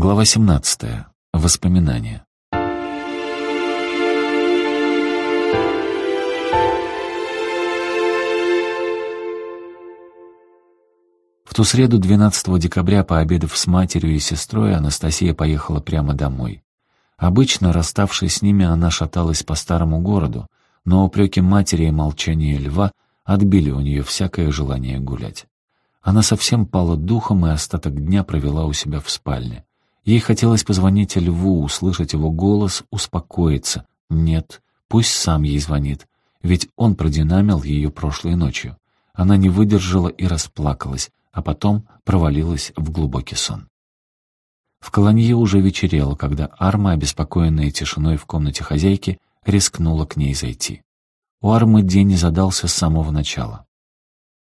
Глава 17. Воспоминания. В ту среду 12 декабря, пообедав с матерью и сестрой, Анастасия поехала прямо домой. Обычно, расставшись с ними, она шаталась по старому городу, но упреки матери и молчание льва отбили у нее всякое желание гулять. Она совсем пала духом и остаток дня провела у себя в спальне. Ей хотелось позвонить Льву, услышать его голос, успокоиться. Нет, пусть сам ей звонит, ведь он продинамил ее прошлой ночью. Она не выдержала и расплакалась, а потом провалилась в глубокий сон. В колонье уже вечерело, когда Арма, обеспокоенная тишиной в комнате хозяйки, рискнула к ней зайти. У Армы день не задался с самого начала.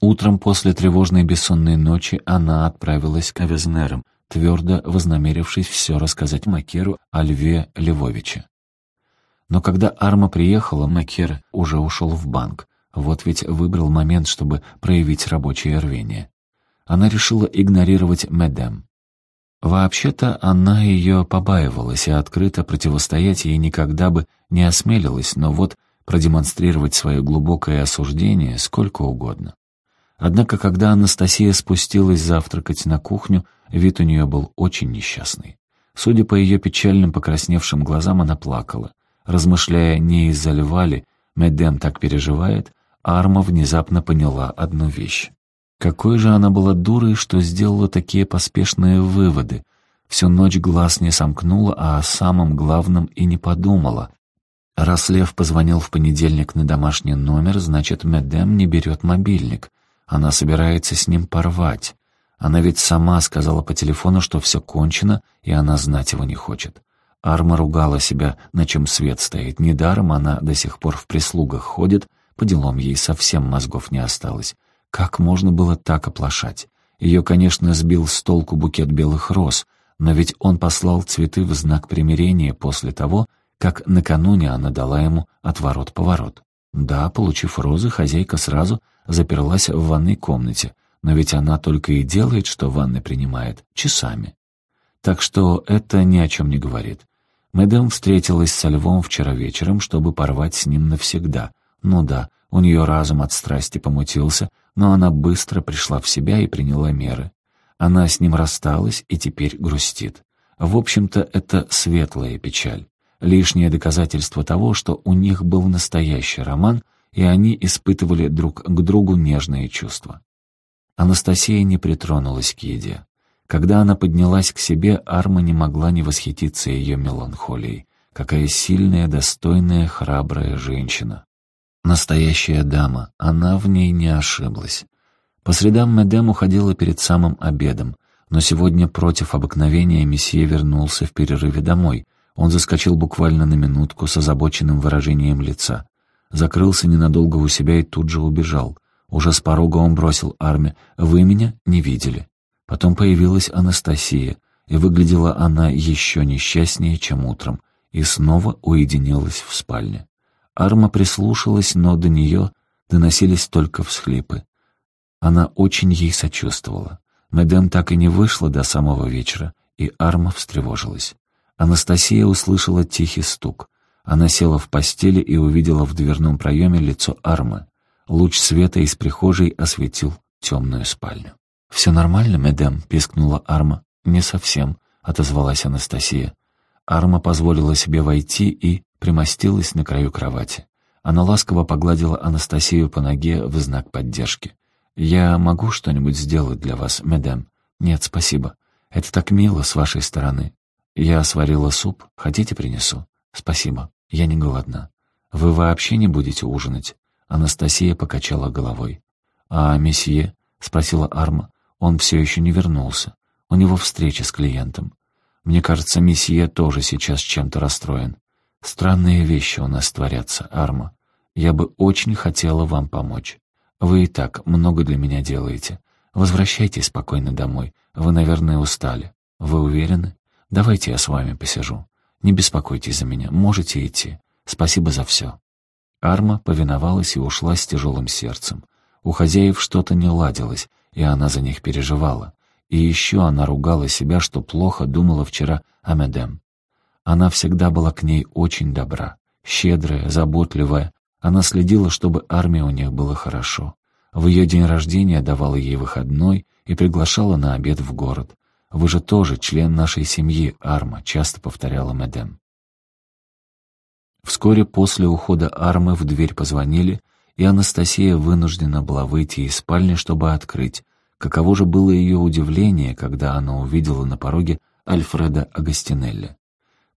Утром после тревожной бессонной ночи она отправилась к Авезнерам, твердо вознамерившись все рассказать Макеру о Льве Львовиче. Но когда Арма приехала, Макер уже ушел в банк. Вот ведь выбрал момент, чтобы проявить рабочее рвение. Она решила игнорировать Медем. Вообще-то она ее побаивалась, и открыто противостоять ей никогда бы не осмелилась, но вот продемонстрировать свое глубокое осуждение сколько угодно. Однако, когда Анастасия спустилась завтракать на кухню, вид у нее был очень несчастный. Судя по ее печальным покрасневшим глазам, она плакала. Размышляя, не из-за льва ли Медем так переживает, Арма внезапно поняла одну вещь. Какой же она была дурой, что сделала такие поспешные выводы. Всю ночь глаз не сомкнула, а о самом главном и не подумала. Раз Лев позвонил в понедельник на домашний номер, значит, Медем не берет мобильник. Она собирается с ним порвать. Она ведь сама сказала по телефону, что все кончено, и она знать его не хочет. Арма ругала себя, на чем свет стоит. Недаром она до сих пор в прислугах ходит, по делам ей совсем мозгов не осталось. Как можно было так оплошать? Ее, конечно, сбил с толку букет белых роз, но ведь он послал цветы в знак примирения после того, как накануне она дала ему отворот-поворот. Да, получив розы, хозяйка сразу заперлась в ванной комнате, но ведь она только и делает, что ванны принимает, часами. Так что это ни о чем не говорит. Мэдам встретилась со львом вчера вечером, чтобы порвать с ним навсегда. Ну да, у нее разум от страсти помутился, но она быстро пришла в себя и приняла меры. Она с ним рассталась и теперь грустит. В общем-то, это светлая печаль. Лишнее доказательство того, что у них был настоящий роман, и они испытывали друг к другу нежные чувства. Анастасия не притронулась к еде. Когда она поднялась к себе, Арма не могла не восхититься ее меланхолией. Какая сильная, достойная, храбрая женщина. Настоящая дама, она в ней не ошиблась. По средам Медем уходила перед самым обедом, но сегодня против обыкновения месье вернулся в перерыве домой. Он заскочил буквально на минутку с озабоченным выражением лица закрылся ненадолго у себя и тут же убежал. Уже с порога он бросил армию. «Вы меня не видели». Потом появилась Анастасия, и выглядела она еще несчастнее, чем утром, и снова уединилась в спальне. Арма прислушалась, но до нее доносились только всхлипы. Она очень ей сочувствовала. Медем так и не вышла до самого вечера, и Арма встревожилась. Анастасия услышала тихий стук. Она села в постели и увидела в дверном проеме лицо Армы. Луч света из прихожей осветил темную спальню. «Все нормально, медем?» — пискнула Арма. «Не совсем», — отозвалась Анастасия. Арма позволила себе войти и примостилась на краю кровати. Она ласково погладила Анастасию по ноге в знак поддержки. «Я могу что-нибудь сделать для вас, медем?» «Нет, спасибо. Это так мило с вашей стороны. Я сварила суп. Хотите, принесу?» «Спасибо». «Я не голодна. Вы вообще не будете ужинать?» Анастасия покачала головой. «А месье?» — спросила Арма. «Он все еще не вернулся. У него встреча с клиентом. Мне кажется, месье тоже сейчас чем-то расстроен. Странные вещи у нас творятся, Арма. Я бы очень хотела вам помочь. Вы и так много для меня делаете. Возвращайтесь спокойно домой. Вы, наверное, устали. Вы уверены? Давайте я с вами посижу. Не беспокойтесь за меня, можете идти. Спасибо за все». Арма повиновалась и ушла с тяжелым сердцем. У хозяев что-то не ладилось, и она за них переживала. И еще она ругала себя, что плохо думала вчера о Медем. Она всегда была к ней очень добра, щедрая, заботливая. Она следила, чтобы армии у них было хорошо. В ее день рождения давала ей выходной и приглашала на обед в город. «Вы же тоже член нашей семьи, Арма», — часто повторяла Медем. Вскоре после ухода Армы в дверь позвонили, и Анастасия вынуждена была выйти из спальни, чтобы открыть. Каково же было ее удивление, когда она увидела на пороге Альфреда Агастинелли.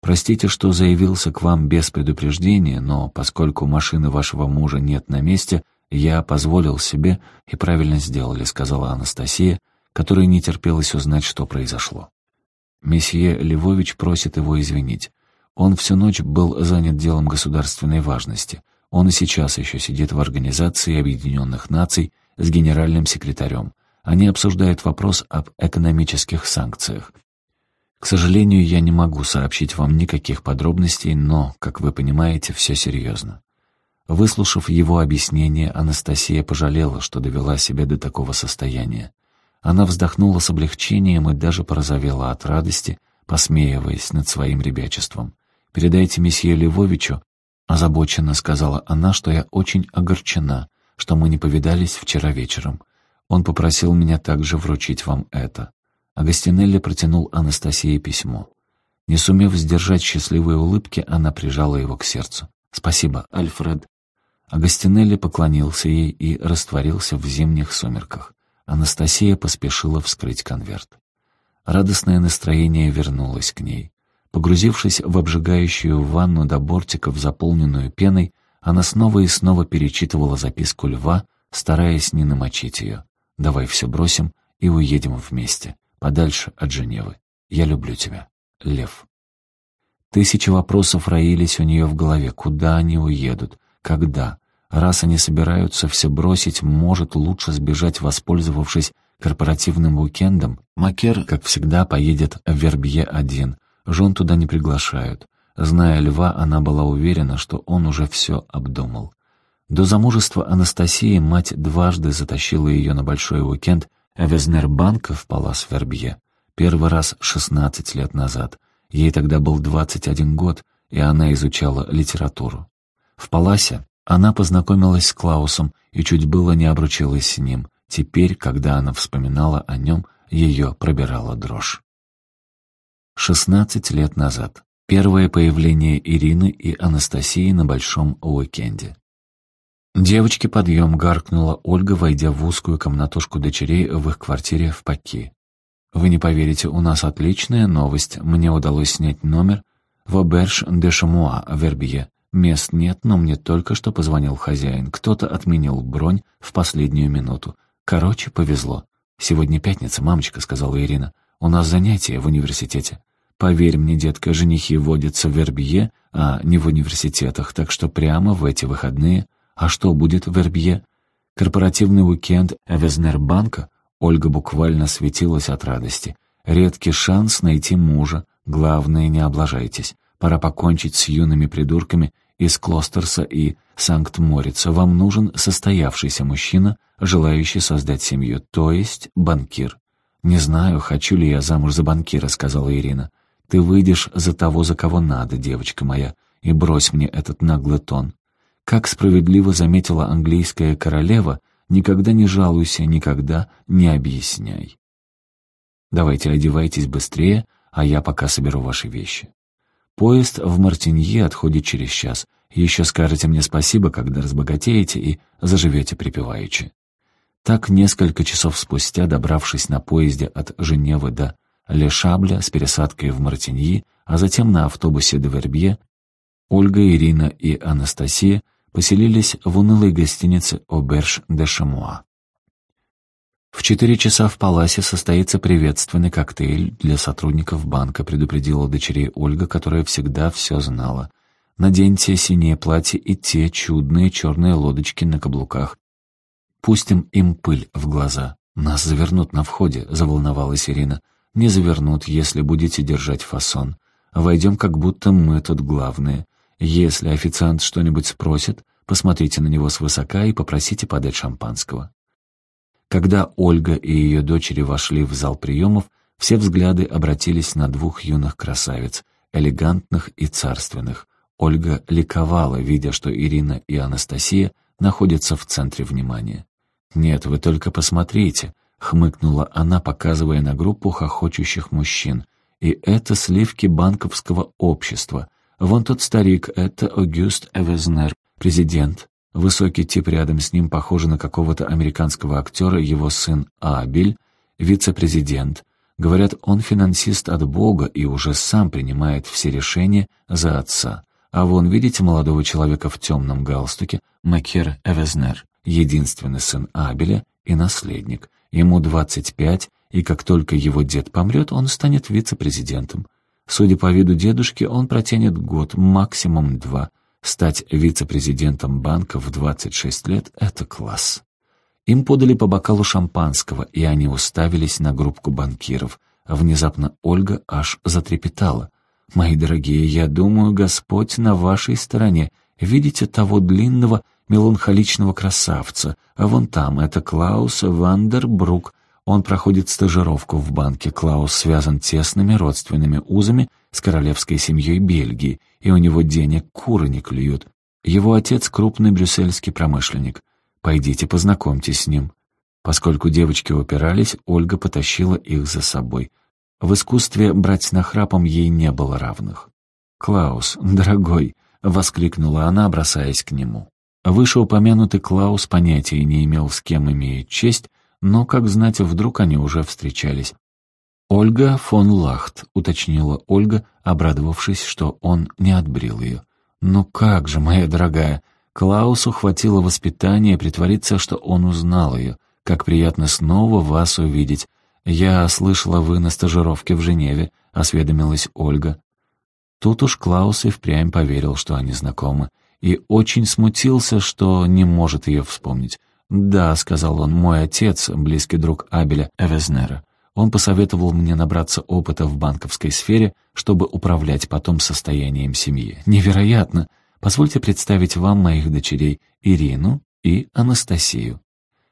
«Простите, что заявился к вам без предупреждения, но поскольку машины вашего мужа нет на месте, я позволил себе и правильно сделали», — сказала Анастасия, которой не терпелось узнать, что произошло. Месье Львович просит его извинить. Он всю ночь был занят делом государственной важности. Он и сейчас еще сидит в Организации Объединенных Наций с генеральным секретарем. Они обсуждают вопрос об экономических санкциях. К сожалению, я не могу сообщить вам никаких подробностей, но, как вы понимаете, все серьезно. Выслушав его объяснение, Анастасия пожалела, что довела себя до такого состояния. Она вздохнула с облегчением и даже порозовела от радости, посмеиваясь над своим ребячеством. «Передайте месье Львовичу», — озабоченно сказала она, что я очень огорчена, что мы не повидались вчера вечером. Он попросил меня также вручить вам это. Агастинелли протянул Анастасии письмо. Не сумев сдержать счастливые улыбки, она прижала его к сердцу. «Спасибо, Альфред». Агастинелли поклонился ей и растворился в зимних сумерках. Анастасия поспешила вскрыть конверт. Радостное настроение вернулось к ней. Погрузившись в обжигающую ванну до бортиков, заполненную пеной, она снова и снова перечитывала записку льва, стараясь не намочить ее. «Давай все бросим и уедем вместе подальше от Женевы. Я люблю тебя, Лев». Тысячи вопросов роились у нее в голове. Куда они уедут? Когда? Раз они собираются все бросить, может лучше сбежать, воспользовавшись корпоративным уикендом? Макер, как всегда, поедет в Вербье один. Жен туда не приглашают. Зная Льва, она была уверена, что он уже все обдумал. До замужества Анастасии мать дважды затащила ее на большой уикенд Эвезнербанка в Палас Вербье. Первый раз 16 лет назад. Ей тогда был 21 год, и она изучала литературу. В Паласе она познакомилась с Клаусом и чуть было не обручилась с ним. Теперь, когда она вспоминала о нем, ее пробирала дрожь. 16 лет назад. Первое появление Ирины и Анастасии на большом уикенде. «Девочки, подъем!» — гаркнула Ольга, войдя в узкую комнатушку дочерей в их квартире в Паки. «Вы не поверите, у нас отличная новость. Мне удалось снять номер в Оберж де Шамуа Вербье. Мест нет, но мне только что позвонил хозяин. Кто-то отменил бронь в последнюю минуту. Короче, повезло. Сегодня пятница, мамочка», — сказала Ирина. «У нас занятия в университете. Поверь мне, детка, женихи водятся в Вербье, а не в университетах, так что прямо в эти выходные а что будет в Вербье? Корпоративный уикенд Эвезнербанка? Ольга буквально светилась от радости. Редкий шанс найти мужа. Главное, не облажайтесь. Пора покончить с юными придурками из Клостерса и Санкт-Морица. Вам нужен состоявшийся мужчина, желающий создать семью, то есть банкир. «Не знаю, хочу ли я замуж за банкира», — сказала Ирина. «Ты выйдешь за того, за кого надо, девочка моя, и брось мне этот наглый тон. Как справедливо заметила английская королева, никогда не жалуйся, никогда не объясняй. Давайте одевайтесь быстрее, а я пока соберу ваши вещи. Поезд в Мартинье отходит через час. Еще скажете мне спасибо, когда разбогатеете и заживете припеваючи. Так несколько часов спустя, добравшись на поезде от Женевы до Лешабля с пересадкой в Мартиньи, а затем на автобусе до Вербье, Ольга, Ирина и Анастасия поселились в унылой гостинице «Оберж де Шамуа». В четыре часа в Паласе состоится приветственный коктейль для сотрудников банка, предупредила дочерей Ольга, которая всегда все знала. Наденьте синее платье и те чудные черные лодочки на каблуках. Пустим им пыль в глаза. Нас завернут на входе, заволновалась Ирина. Не завернут, если будете держать фасон. Войдем, как будто мы тут главные. Если официант что-нибудь спросит, посмотрите на него свысока и попросите подать шампанского. Когда Ольга и ее дочери вошли в зал приемов, все взгляды обратились на двух юных красавиц, элегантных и царственных. Ольга ликовала, видя, что Ирина и Анастасия находятся в центре внимания. «Нет, вы только посмотрите», — хмыкнула она, показывая на группу хохочущих мужчин. «И это сливки банковского общества. Вон тот старик, это Огюст Эвезнер, президент. Высокий тип рядом с ним похожий на какого-то американского актера, его сын Абель, вице-президент. Говорят, он финансист от Бога и уже сам принимает все решения за отца. А вон, видите молодого человека в темном галстуке, Макер Эвезнер, единственный сын Абеля и наследник. Ему 25, и как только его дед помрет, он станет вице-президентом. Судя по виду дедушки, он протянет год, максимум два. Стать вице-президентом банка в 26 лет — это класс. Им подали по бокалу шампанского, и они уставились на группку банкиров. Внезапно Ольга аж затрепетала. «Мои дорогие, я думаю, Господь на вашей стороне. Видите того длинного, меланхоличного красавца? А вон там, это Клаус Вандербрук. Он проходит стажировку в банке. Клаус связан тесными родственными узами с королевской семьей Бельгии, и у него денег куры не клюют. Его отец — крупный брюссельский промышленник. Пойдите, познакомьтесь с ним». Поскольку девочки упирались, Ольга потащила их за собой. В искусстве брать нахрапом ей не было равных. «Клаус, дорогой!» — воскликнула она, бросаясь к нему. Вышеупомянутый Клаус понятия не имел, с кем имеет честь, но, как знать, вдруг они уже встречались. «Ольга фон Лахт», — уточнила Ольга, обрадовавшись, что он не отбрил ее. «Ну как же, моя дорогая, Клаусу хватило воспитания притвориться, что он узнал ее. Как приятно снова вас увидеть. Я слышала, вы на стажировке в Женеве, осведомилась Ольга. Тут уж Клаус и впрямь поверил, что они знакомы, и очень смутился, что не может ее вспомнить. «Да», — сказал он, — «мой отец, близкий друг Абеля Эвезнера. Он посоветовал мне набраться опыта в банковской сфере, чтобы управлять потом состоянием семьи. Невероятно! Позвольте представить вам моих дочерей Ирину и Анастасию».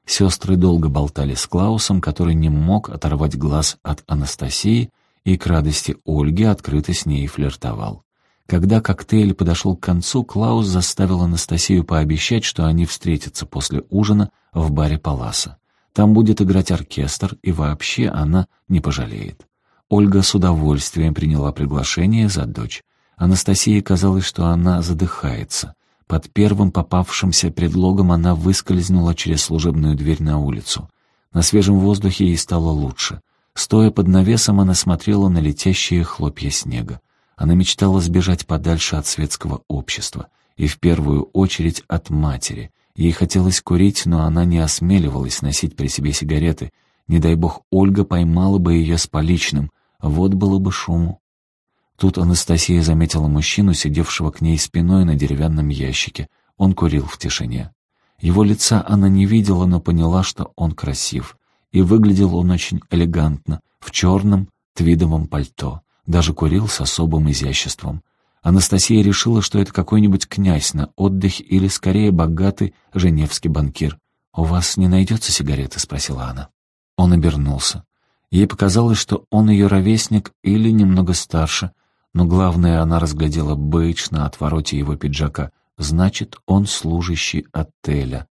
Сестры долго болтали с Клаусом, который не мог оторвать глаз от Анастасии и к радости Ольги открыто с ней флиртовал. Когда коктейль подошел к концу, Клаус заставил Анастасию пообещать, что они встретятся после ужина в баре Паласа. Там будет играть оркестр, и вообще она не пожалеет. Ольга с удовольствием приняла приглашение за дочь. Анастасии казалось, что она задыхается. Под первым попавшимся предлогом она выскользнула через служебную дверь на улицу. На свежем воздухе ей стало лучше. Стоя под навесом, она смотрела на летящие хлопья снега. Она мечтала сбежать подальше от светского общества, и в первую очередь от матери. Ей хотелось курить, но она не осмеливалась носить при себе сигареты. Не дай бог, Ольга поймала бы ее с поличным. Вот было бы шуму. Тут Анастасия заметила мужчину, сидевшего к ней спиной на деревянном ящике. Он курил в тишине. Его лица она не видела, но поняла, что он красив. И выглядел он очень элегантно, в черном твидовом пальто. Даже курил с особым изяществом. Анастасия решила, что это какой-нибудь князь на отдых или, скорее, богатый женевский банкир. «У вас не найдется сигареты?» — спросила она. Он обернулся. Ей показалось, что он ее ровесник или немного старше, но главное, она разглядела бейдж на отвороте его пиджака. Значит, он служащий отеля.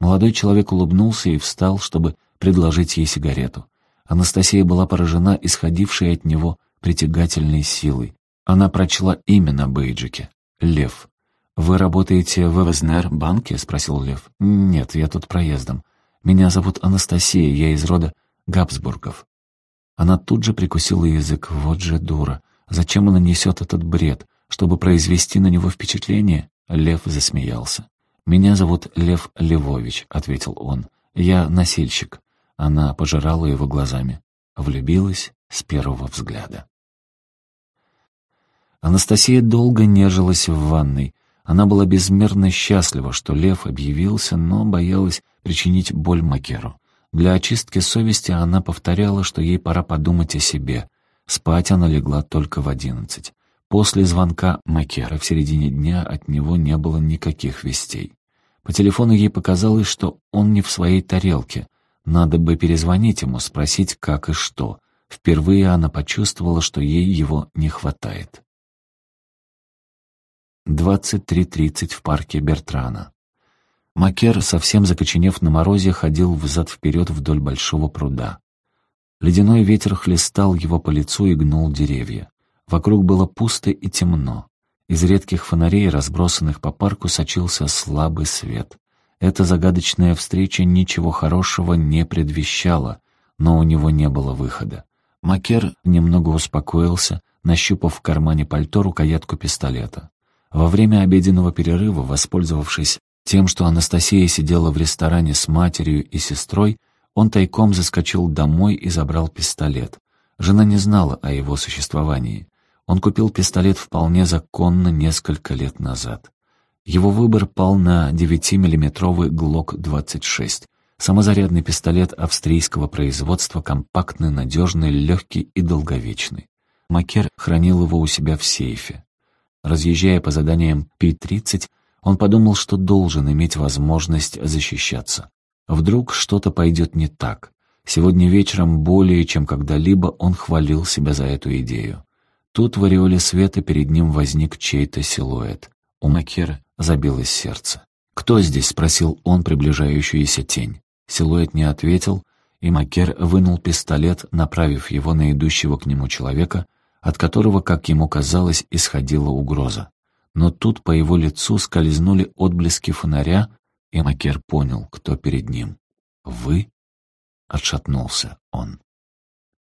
Молодой человек улыбнулся и встал, чтобы предложить ей сигарету. Анастасия была поражена исходившей от него притягательной силой. Она прочла имя на бейджике — Лев. «Вы работаете в Эвезнер-банке?» — спросил Лев. «Нет, я тут проездом. Меня зовут Анастасия, я из рода Габсбургов». Она тут же прикусила язык. Вот же дура. Зачем она несет этот бред? Чтобы произвести на него впечатление? Лев засмеялся. «Меня зовут Лев Левович», — ответил он. «Я носильщик». Она пожирала его глазами. Влюбилась с первого взгляда. Анастасия долго нежилась в ванной. Она была безмерно счастлива, что лев объявился, но боялась причинить боль Макеру. Для очистки совести она повторяла, что ей пора подумать о себе — Спать она легла только в одиннадцать. После звонка Макера в середине дня от него не было никаких вестей. По телефону ей показалось, что он не в своей тарелке. Надо бы перезвонить ему, спросить, как и что. Впервые она почувствовала, что ей его не хватает. 23.30 в парке Бертрана. Макер, совсем закоченев на морозе, ходил взад-вперед вдоль большого пруда. Ледяной ветер хлестал его по лицу и гнул деревья. Вокруг было пусто и темно. Из редких фонарей, разбросанных по парку, сочился слабый свет. Эта загадочная встреча ничего хорошего не предвещала, но у него не было выхода. Макер немного успокоился, нащупав в кармане пальто рукоятку пистолета. Во время обеденного перерыва, воспользовавшись тем, что Анастасия сидела в ресторане с матерью и сестрой, он тайком заскочил домой и забрал пистолет. Жена не знала о его существовании. Он купил пистолет вполне законно несколько лет назад. Его выбор пал на 9-миллиметровый ГЛОК-26. Самозарядный пистолет австрийского производства, компактный, надежный, легкий и долговечный. Макер хранил его у себя в сейфе. Разъезжая по заданиям Пи-30, он подумал, что должен иметь возможность защищаться. Вдруг что-то пойдет не так. Сегодня вечером более чем когда-либо он хвалил себя за эту идею. Тут в ореоле света перед ним возник чей-то силуэт. У Макера забилось сердце. «Кто здесь?» — спросил он приближающуюся тень. Силуэт не ответил, и Макер вынул пистолет, направив его на идущего к нему человека, от которого, как ему казалось, исходила угроза. Но тут по его лицу скользнули отблески фонаря, и Макер понял, кто перед ним. «Вы?» — отшатнулся он.